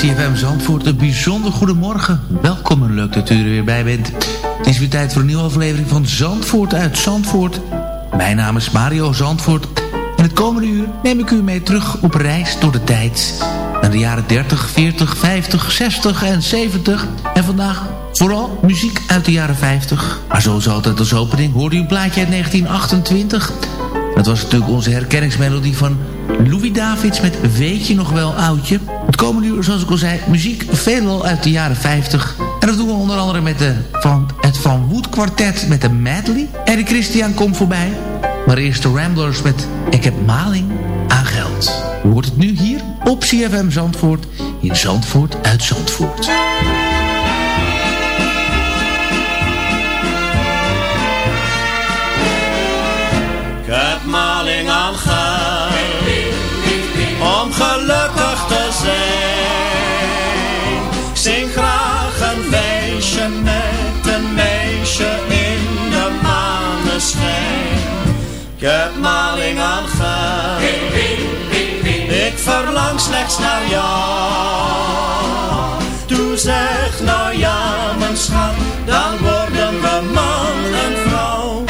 CFM Zandvoort, een bijzonder goedemorgen. Welkom en leuk dat u er weer bij bent. Het is weer tijd voor een nieuwe aflevering van Zandvoort uit Zandvoort. Mijn naam is Mario Zandvoort. In het komende uur neem ik u mee terug op reis door de tijd. Naar de jaren 30, 40, 50, 60 en 70. En vandaag vooral muziek uit de jaren 50. Maar zoals altijd als opening hoorde u een plaatje uit 1928... Dat was natuurlijk onze herkenningsmelodie van Louis Davids met Weet je nog wel oudje komen nu zoals ik al zei, muziek veelal uit de jaren 50. En dat doen we onder andere met de, van, het Van Wood kwartet met de medley En de Christian komt voorbij. Maar eerst de Ramblers met Ik heb maling aan geld. Hoe wordt het nu hier op CFM Zandvoort in Zandvoort uit Zandvoort. Ik heb maling aan geld om geluk achter. Zing graag een feestje met een meisje in de maneschijn. Ik heb maling aan geld, ik verlang slechts naar jou. Toen zeg nou ja, mijn schat, dan worden we man en vrouw.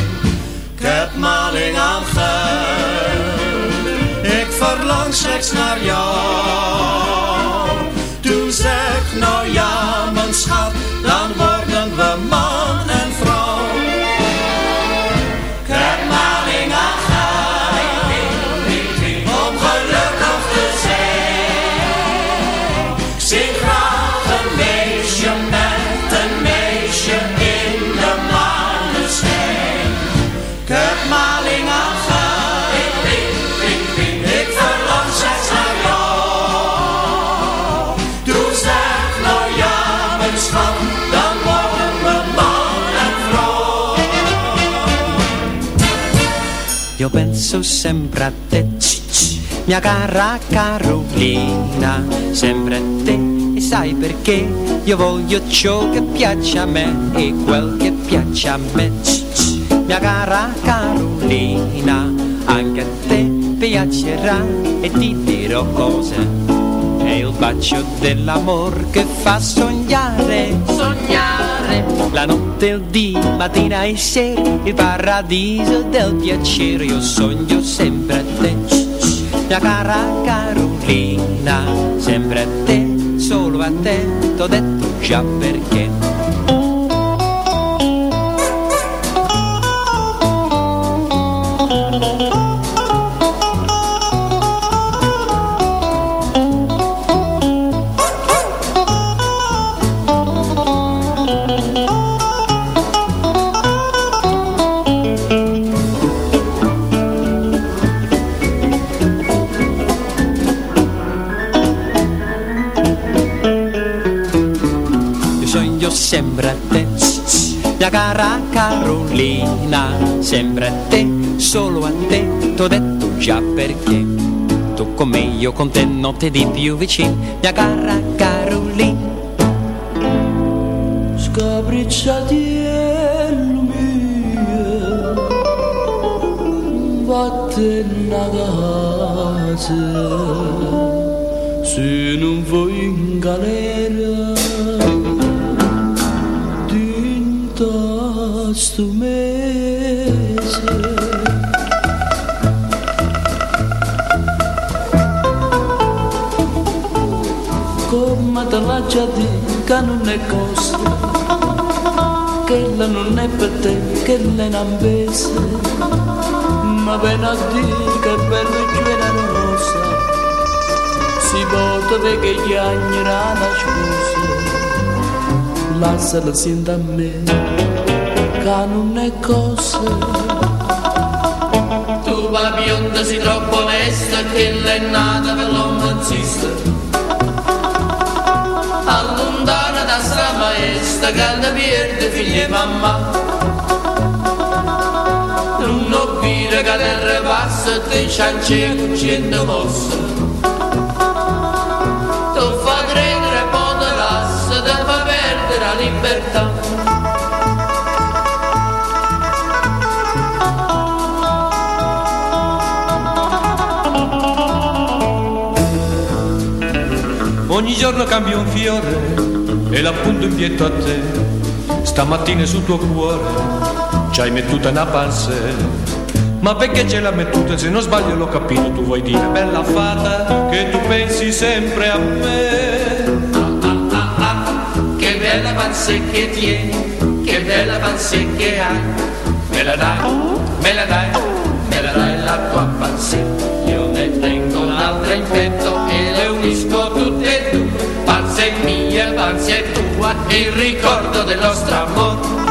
Heb maling aan geld, ik verlang slechts naar jou. Toen zeg nou ja, mijn schat, dan worden we man penso sempre a te, mia cara Carolina, sempre a te. E sai perché io voglio ciò che piace a me e quel che piace a me. Mia cara Carolina, anche a te piacerà e ti dirò cose. È il bacio dell'amor che fa sognare, sognare La notte, il dì, mattina e sera Il paradiso del piacere Io sogno sempre a te. Mia cara Carolina Sempre a te, solo a te T'ho detto già perché a te. Mia cara Carolina Sempre a te, solo a te. T'ho detto già perché Tu con io con te Notte di più vicino Mia cara Carolina. Scapricciatiello mio Vattene a casa Se non vuoi in galera è cosa che la non è per te che lei non pesa ma ben a dire che bello e generosa si porta de che gli agni rana scusa lasciala senta a me che non è cosa. Tu la bionda si troppo onesta che lei è nata per l'uomo insiste Allontana da sta maestra che ne perde figli e mamma. Non dire che le repassa te mossa Tu fa credere libertà. Ogni giorno cambio un fiore e l'appunto in pietto a te. Stamattina sul tuo cuore ci hai mettuta una panse. Ma perché ce l'ha mettuta? Se non sbaglio l'ho capito, tu vuoi dire bella fata che tu pensi sempre a me. Ah, ah, ah, che bella panse che tieni, che bella panse che hai. Me la dai, me la dai, me la dai la tua panse. Io ne tengo un'altra in petto e le unisco tutte e due. Panse mia, panse tua, il ricordo del nostro amore.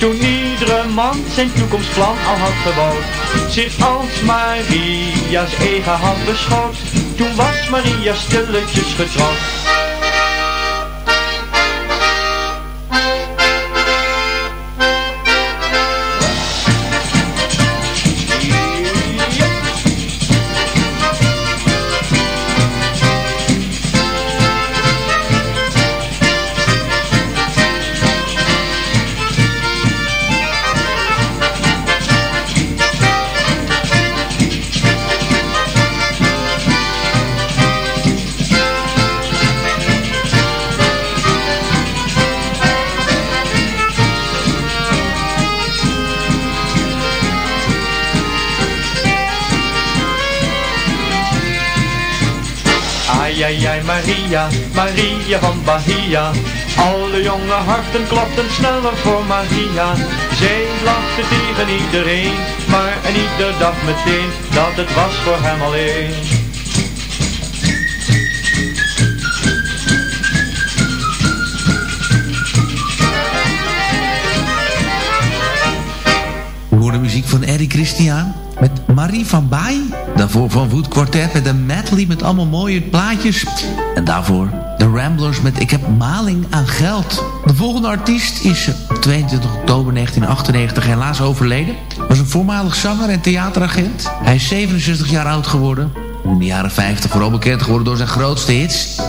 Toen iedere man zijn toekomstplan al had gebouwd, zich als Maria's eigen had beschouwd, toen was Maria stilletjes getrouwd. Ai, ai, Maria, Maria van Bahia. Alle jonge harten klopten sneller voor Maria. Zij lachte tegen iedereen, maar en ieder dacht meteen dat het was voor hem alleen. Horen muziek van Eddie Christian met Marie van Baai. Daarvoor van Wood Quartet met een medley met allemaal mooie plaatjes. En daarvoor de Ramblers met Ik heb maling aan geld. De volgende artiest is 22 oktober 1998 helaas overleden. Was een voormalig zanger en theateragent. Hij is 67 jaar oud geworden. In de jaren 50 vooral bekend geworden door zijn grootste hits.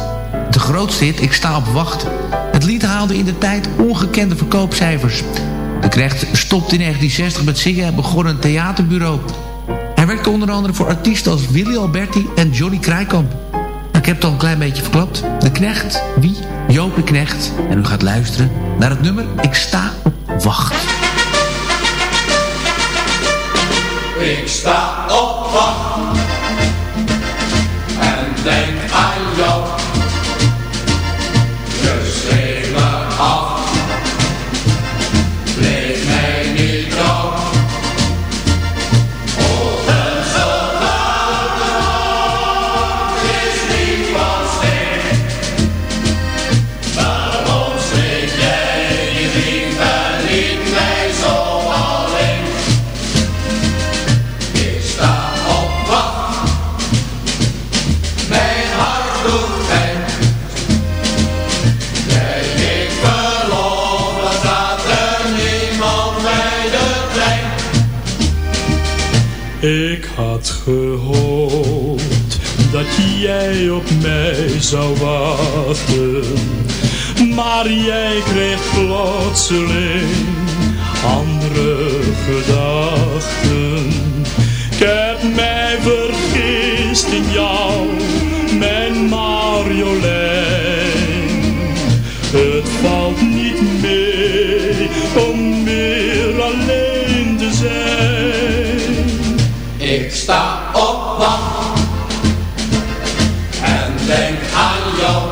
De grootste hit, Ik sta op wacht. Het lied haalde in de tijd ongekende verkoopcijfers. De Knecht stopte in 1960 met zingen en begon een theaterbureau. Hij werkte onder andere voor artiesten als Willy Alberti en Johnny Krijkamp. Ik heb het al een klein beetje verklapt. De Knecht, wie? Joop de Knecht. En u gaat luisteren naar het nummer Ik sta op wacht. Ik sta op wacht denk aan jou. Ik had gehoopt dat jij op mij zou wachten. Maar jij kreeg plotseling andere gedachten. Ik heb mij vergist in jou, mijn Marjolein. Het valt niet mee om weer alleen te zijn. Ik sta op wacht en denk aan jou.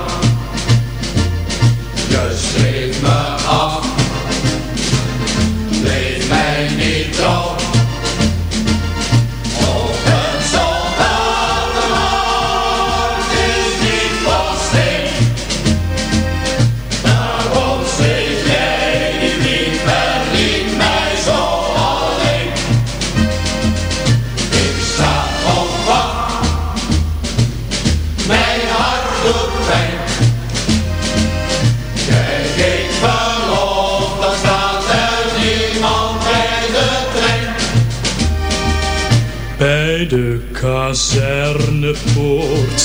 Je schreef me af,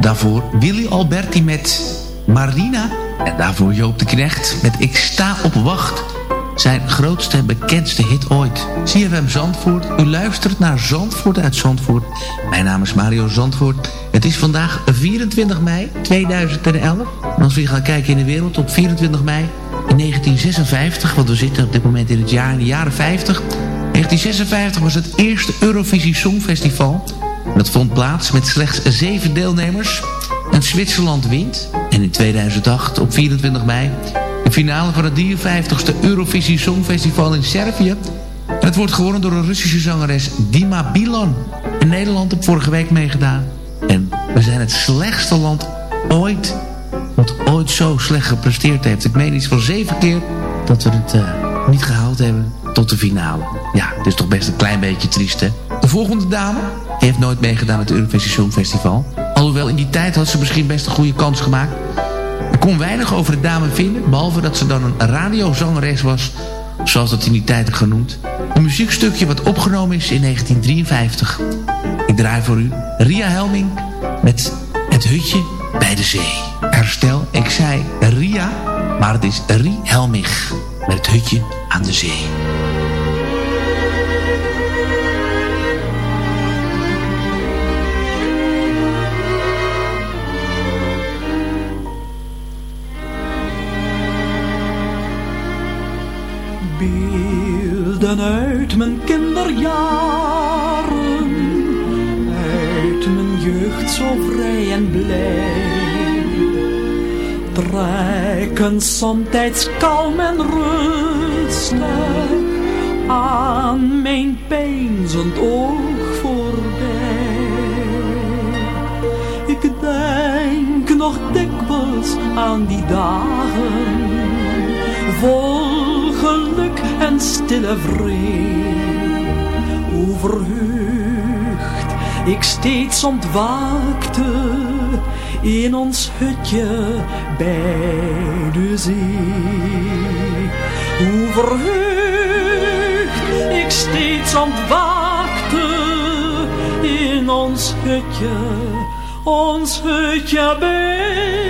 Daarvoor Willy Alberti met Marina. En daarvoor Joop de Knecht met Ik sta op wacht. Zijn grootste en bekendste hit ooit. CFM Zandvoort. U luistert naar Zandvoort uit Zandvoort. Mijn naam is Mario Zandvoort. Het is vandaag 24 mei 2011. En als we gaan kijken in de wereld op 24 mei in 1956... want we zitten op dit moment in het jaar in de jaren 50... 1956 was het eerste Eurovisie Songfestival. Dat vond plaats met slechts zeven deelnemers. En Zwitserland wint. En in 2008, op 24 mei... de finale van het 53ste Eurovisie Songfestival in Servië. En het wordt gewonnen door een Russische zangeres Dima Bilan. In Nederland heb vorige week meegedaan. En we zijn het slechtste land ooit... wat ooit zo slecht gepresteerd heeft. Ik meen iets van zeven keer dat we het uh, niet gehaald hebben tot de finale. Ja, het is toch best een klein beetje triest, hè? De volgende dame heeft nooit meegedaan met het Eurovisie Songfestival. Alhoewel in die tijd had ze misschien best een goede kans gemaakt. Ik kon weinig over de dame vinden, behalve dat ze dan een radiozangeres was, zoals dat in die tijd genoemd. Een muziekstukje wat opgenomen is in 1953. Ik draai voor u Ria Helming met Het Hutje bij de Zee. Herstel, ik zei Ria, maar het is Rie Helmich met Het Hutje aan de Zee. Beelden uit mijn kinderjaren, uit mijn jeugd zo vrij en blij. Trekken somtijds kalm en rustig aan mijn peinzend oog voorbij. Ik denk nog dikwijls aan die dagen vol en stille vrede. Hoe ik steeds ontwaakte in ons hutje bij de zee. Hoe verheugd ik steeds ontwaakte in ons hutje, ons hutje bij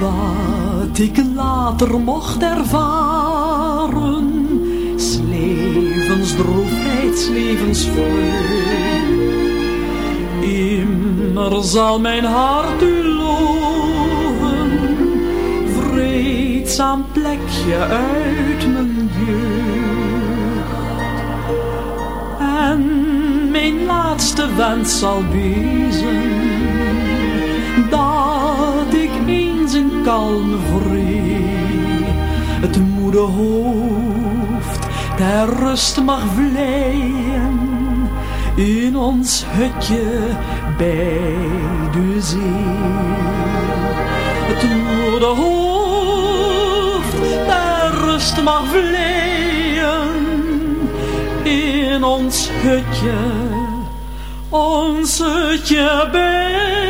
Wat ik later mocht ervaren, levensdroefheid. Immer zal mijn hart u loven, vreedzaam plekje uit mijn jeugd. En mijn laatste wens zal wezen, het moede hoofd ter rust mag vleien. In ons hutje bij de zee. Het moede hoofd ter rust mag vleien. In ons hutje, ons hutje bij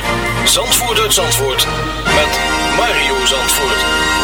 Zandvoort uit Zandvoort met Mario Zandvoort.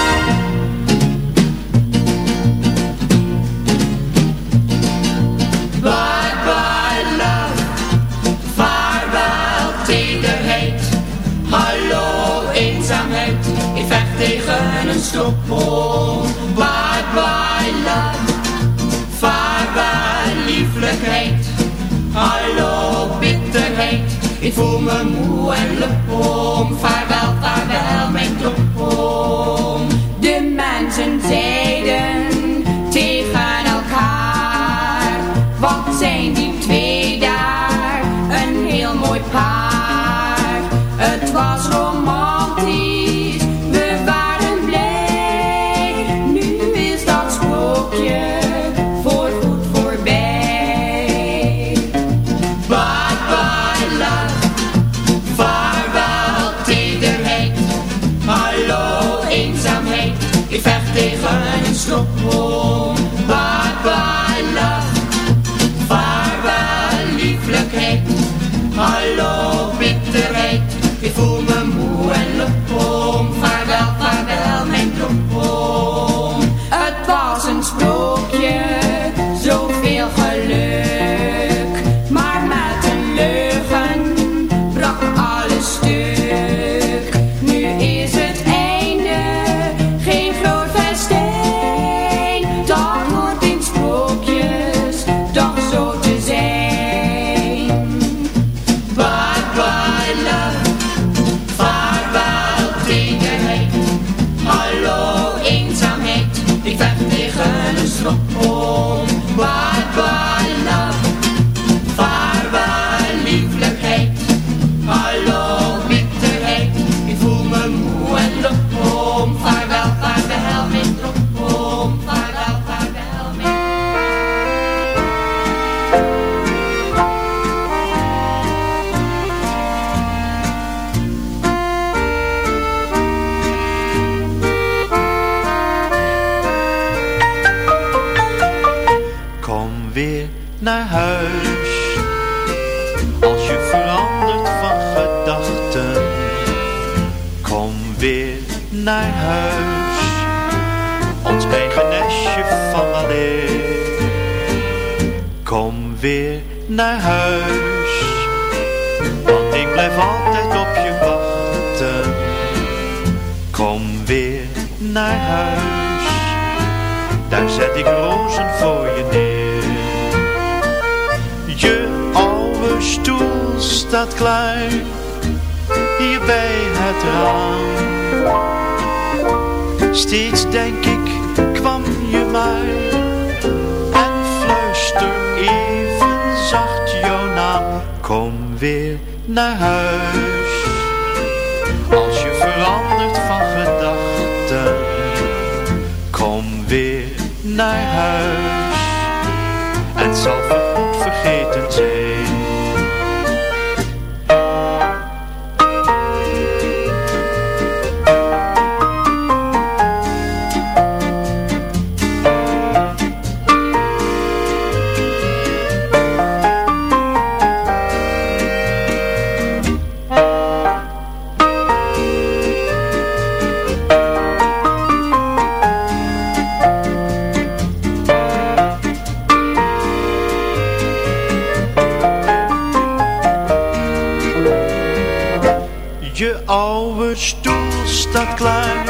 Stoel staat klaar,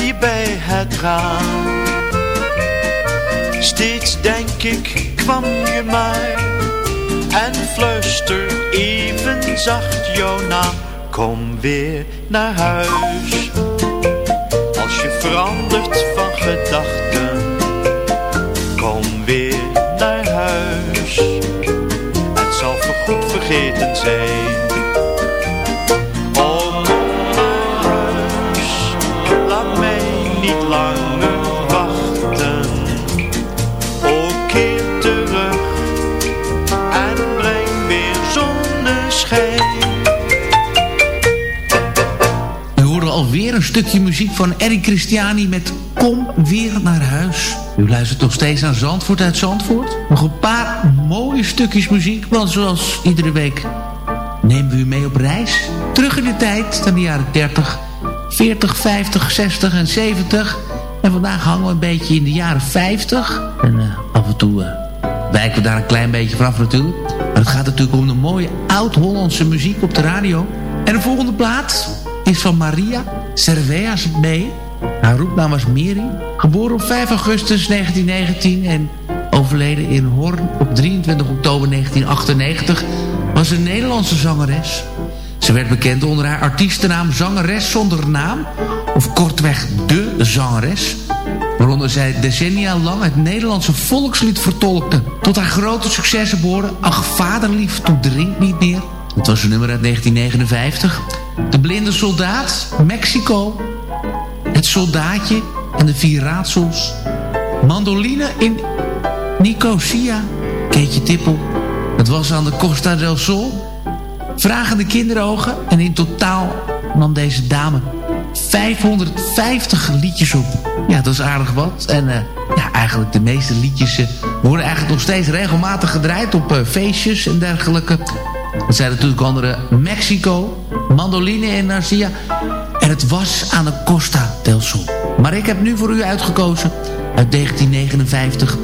hier bij het raam. Steeds denk ik, kwam je maar en fluister even zacht jouw naam. Kom weer naar huis. Als je verandert van gedachten, kom weer naar huis. Het zal voorgoed vergeten zijn stukje muziek van Eric Christiani met Kom weer naar huis. U luistert nog steeds naar Zandvoort uit Zandvoort. Nog een paar mooie stukjes muziek, want zoals iedere week nemen we u mee op reis. Terug in de tijd, naar de jaren 30, 40, 50, 60 en 70. En vandaag hangen we een beetje in de jaren 50. En uh, af en toe uh, wijken we daar een klein beetje vanaf natuurlijk. Maar het gaat natuurlijk om de mooie oud-Hollandse muziek op de radio. En de volgende plaat is van Maria Cerveas mee. Haar roepnaam was Miri. Geboren op 5 augustus 1919 en overleden in Hoorn op 23 oktober 1998... was een Nederlandse zangeres. Ze werd bekend onder haar artiestennaam Zangeres zonder naam... of kortweg De Zangeres... waaronder zij decennia lang het Nederlandse volkslied vertolkte. Tot haar grote successen behoorden Ach vaderlief, toe drink niet meer... Het was een nummer uit 1959. De blinde soldaat, Mexico, het soldaatje en de vier raadsels. Mandoline in Nicosia, Keetje Tippel. Het was aan de Costa del Sol. Vragende kinderogen en in totaal nam deze dame 550 liedjes op. Ja, dat is aardig wat. En uh, ja, eigenlijk de meeste liedjes uh, worden eigenlijk nog steeds regelmatig gedraaid op uh, feestjes en dergelijke. Dat zijn natuurlijk andere Mexico, Mandoline en Narcia. En het was aan de Costa del Sol. Maar ik heb nu voor u uitgekozen uit 1959...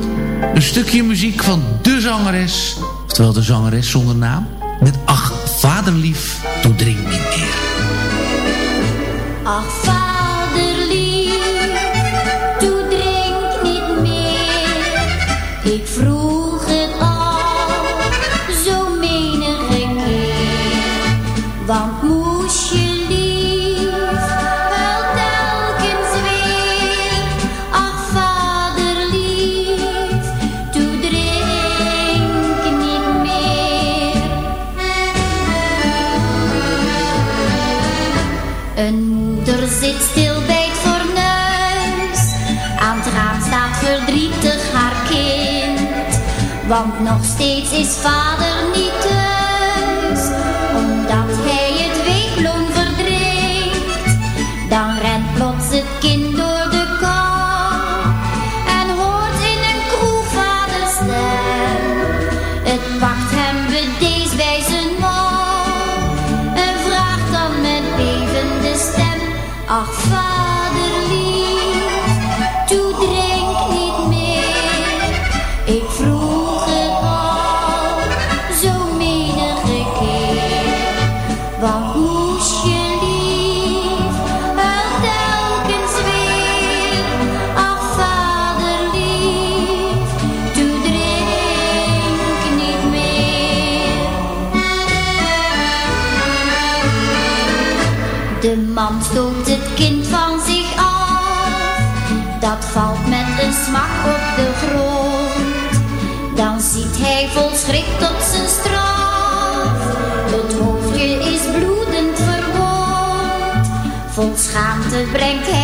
een stukje muziek van de zangeres... oftewel de zangeres zonder naam... met Ach, vaderlief, toe drink niet meer. Ach, vaderlief, Want nog steeds is vader niet de. Dan ziet hij vol schrik tot zijn straf. Het hoofdje is bloedend verwond. Vol schaamte brengt hij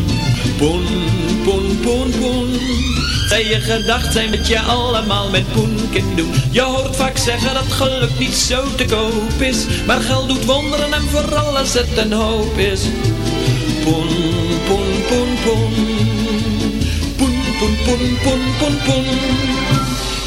Poen, poen, poen, poen. Zij je gedacht zijn wat je allemaal met poen doen. Je hoort vaak zeggen dat geluk niet zo te koop is. Maar geld doet wonderen en vooral als het een hoop is. Poen, poen, poen, poen. Poen, poen, poen, poen, poen, poen.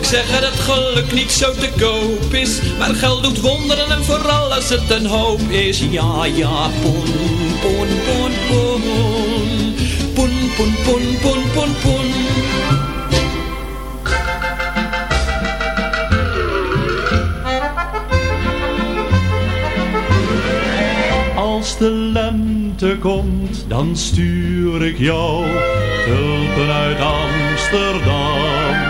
Vaak zeggen dat geluk niet zo te koop is. Maar geld doet wonderen en vooral als het een hoop is. Ja, ja, poen, poen, poen, poen. Poen, poen, poen, poen, poen, poen. Als de lente komt, dan stuur ik jou tulpen uit Amsterdam.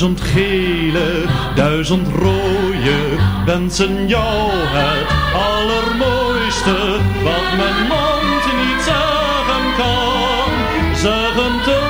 Duizend gele, duizend rode, wensen jou het allermooiste, wat mijn mond niet zeggen kan. Zeggen tulpen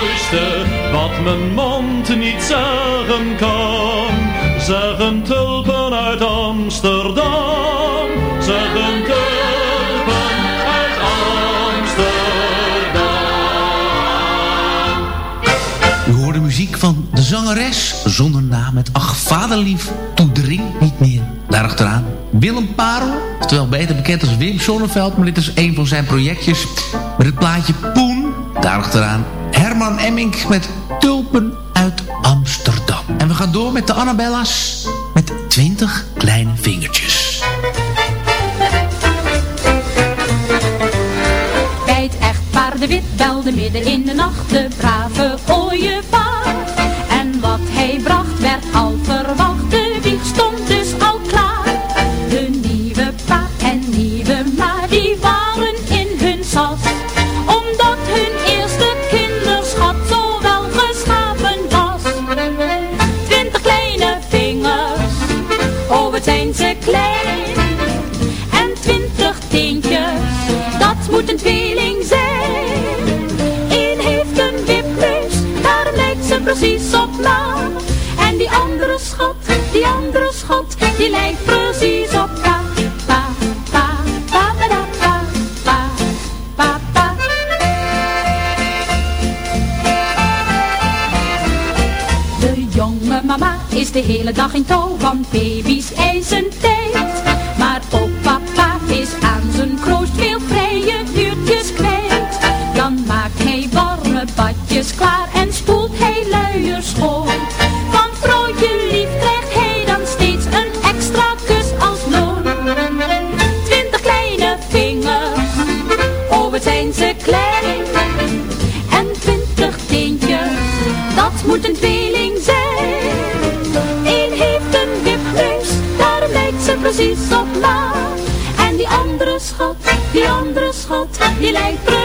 wat mijn mond niet zeggen kan. Zeggen tulpen uit Amsterdam, zeggen tulpen uit Amsterdam. U hoorde muziek van de zangeres zonder naam met Ach Vaderlief, toe drink niet meer. Daarachteraan Willem Parel, terwijl beter bekend als Wim Sonneveld, maar dit is een van zijn projectjes met het plaatje Poen. Daarachteraan Herman Emmink met Tulpen uit Amsterdam. En we gaan door met de Annabella's met 20 kleine vingertjes. Bij het echtpaar de wit belde midden in de nacht de brave ooievaar. En wat hij bracht hele dag in touw, want baby's eisen tijd. Schat, die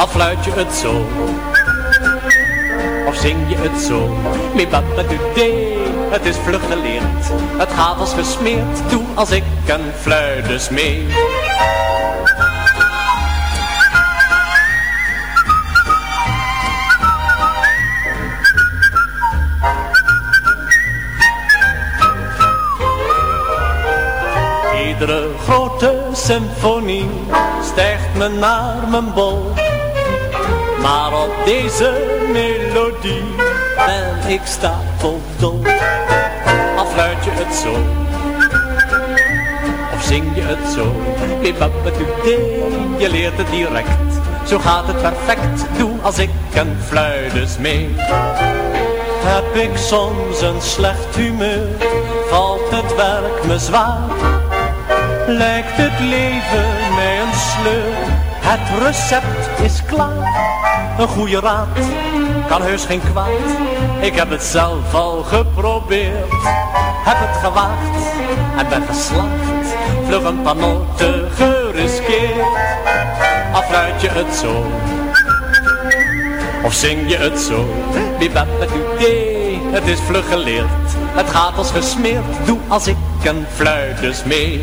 Al fluit je het zo, of zing je het zo. Mi papa dee, het is vlug geleerd. Het gaat als gesmeerd, doe als ik een fluit mee. Iedere grote symfonie stijgt me naar mijn bol. Maar op deze melodie ben ik stapeldol. Al fluit je het zo, of zing je het zo. Je leert het direct. Zo gaat het perfect, doe als ik een fluit dus mee. Heb ik soms een slecht humeur, valt het werk me zwaar. Lijkt het leven mij een sleur, het recept is klaar. Een goede raad kan heus geen kwaad, ik heb het zelf al geprobeerd. Heb het gewaagd en ben geslaagd, vlug een noten geriskeerd. Afluit je het zo, of zing je het zo? Bibabadudee, het is vlug geleerd. Het gaat als gesmeerd, doe als ik een fluit mee.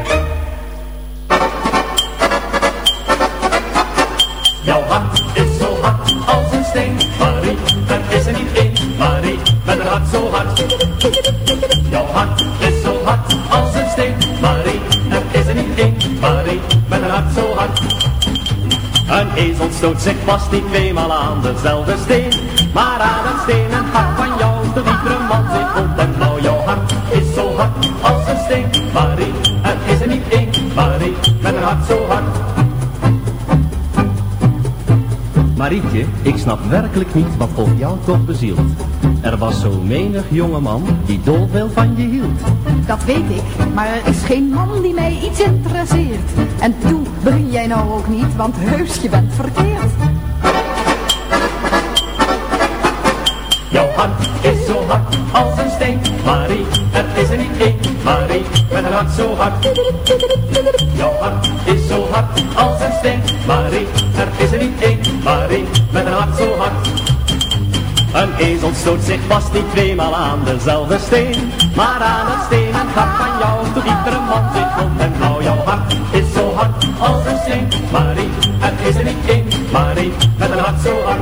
Een hart zo hard. Jouw hart is zo hard als een steen, Marie. Er is er niet één, Marie, met een hart zo hard. Een ezel stoot zich vast niet tweemaal aan dezelfde steen. Maar aan het stenen hart van jou, de diepere man zich rond en blauw. Jouw hart is zo hard als een steen, Marie. Er is er niet één, Marie, met hart zo hard. Marietje, ik snap werkelijk niet wat op jou toch bezielt. Er was zo menig jongeman die dolveel van je hield. Dat weet ik, maar er is geen man die mij iets interesseert. En toen begin jij nou ook niet, want heus je bent verkeerd. Marie. Er is er niet één, Marie, met een hart zo hard. Jouw hart is zo hard als een steen, Marie. Er is er niet één, Marie, met een hart zo hard. Een ezel stoot zich vast niet tweemaal aan dezelfde steen. Maar aan het stenen hart van jou, de diepere man zit rond en blauw. Jouw hart is zo hard als een steen, Marie. Er is er niet één, Marie, met een hart zo hard.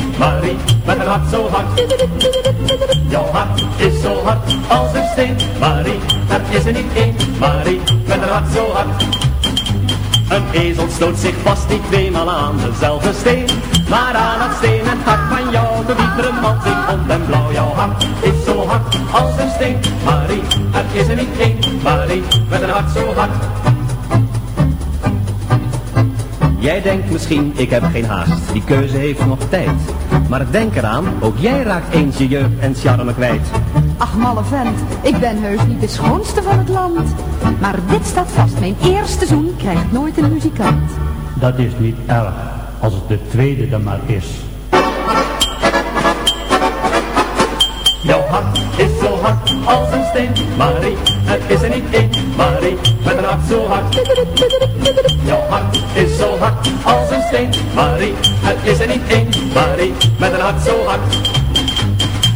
Marie, met een hart zo hard. Jouw hart is zo hard als een steen, Marie. Er is er niet één, Marie, met een hart zo hard. Een ezel stoot zich vast niet tweemaal aan dezelfde steen. Maar aan het stenen hart van jou, de diepere man zingt rond en blauw. Jouw hart is zo hard als een steen, Marie. Er is er niet één, Marie, met een hart zo hard. Jij denkt misschien, ik heb geen haast, die keuze heeft nog tijd. Maar denk eraan, ook jij raakt eens je jeugd en charme kwijt. Ach malle vent, ik ben heus niet de schoonste van het land. Maar dit staat vast, mijn eerste zoen krijgt nooit een muzikant. Dat is niet erg, als het de tweede dan maar is. Jouw hart is zo hard als een steen, Marie. Er is er niet één, Marie, met een hart zo hard. Jouw hart is zo hard als een steen, Marie. Er is er niet één, Marie, met een hart zo hard.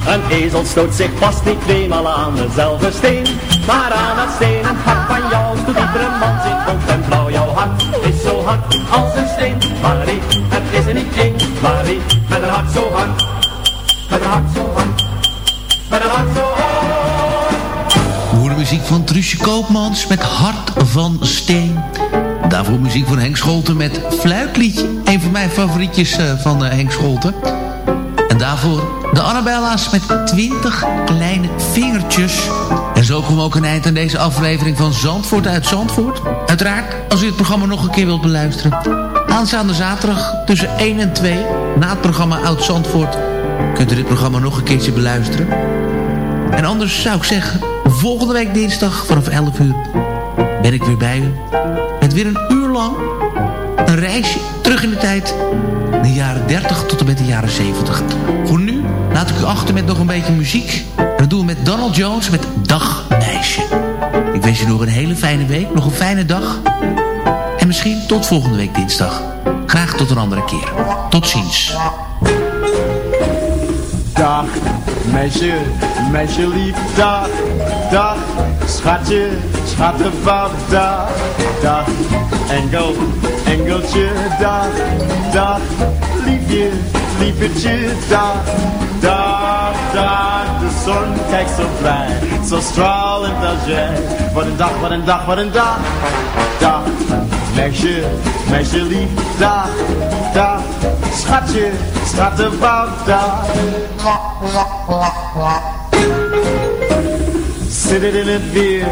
Een ezel stoot zich vast niet tweemaal aan dezelfde steen. Maar aan het stenen hart van jou, de diepere man zit rond en blauw. Jouw hart is zo hard als een steen, Marie. Er is er niet één, Marie, met een hart zo hard. Met een hart zo hard. We horen muziek van Truusje Koopmans met Hart van Steen. Daarvoor muziek van Henk Scholten met Fluitliedje. Een van mijn favorietjes eh, van eh, Henk Scholten. En daarvoor de Annabella's met 20 kleine vingertjes. En zo komen we ook een eind aan deze aflevering van Zandvoort uit Zandvoort. Uiteraard, als u het programma nog een keer wilt beluisteren. Aanstaande zaterdag tussen 1 en 2, na het programma Oud Zandvoort... kunt u dit programma nog een keertje beluisteren. En anders zou ik zeggen, volgende week dinsdag vanaf 11 uur... ben ik weer bij u. Met weer een uur lang een reisje terug in de tijd de jaren 30 tot en met de jaren 70. Voor nu laat ik u achter met nog een beetje muziek. En dat doen we met Donald Jones met Dag Meisje. Ik wens je nog een hele fijne week, nog een fijne dag. En misschien tot volgende week dinsdag. Graag tot een andere keer. Tot ziens. Dag, meisje, meisje lief, dag, dag, schatje, schattenpap, dag, dag, engel, engeltje, dag, dag, liefje, liefetje, dag, dag, dag, de zon kijkt zo blij, zo stralend als jij, wat een dag, wat een dag, wat een dag, dag, meisje, meisje lief, dag, dag, schatje, schatje, schattenbout, dag. Zit het in het weer,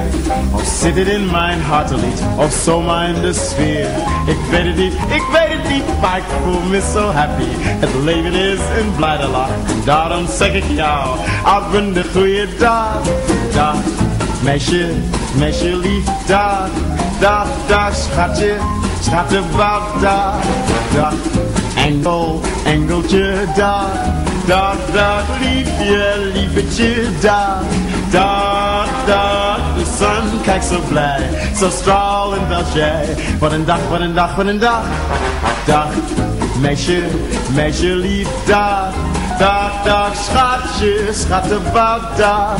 of zit het in mijn hartelied, of zomaar in de sfeer? Ik weet het niet, ik weet het niet, maar ik voel me zo happy. Het leven is een blijde lach, daarom zeg ik jou, een goede dag. Dag, meisje, meisje lief, dag, dag, dag, schatje, schattenbout, dag, dag. Engel, engeltje, dag, dag, dag, liefje, liefetje, dag, dag, dag. De zon kijkt zo blij, zo stralend als jij. Wat een dag, wat een dag, wat een dag. Dag, meisje, meisje lief, dag, dag, dag, schatje, schattenbout, dag.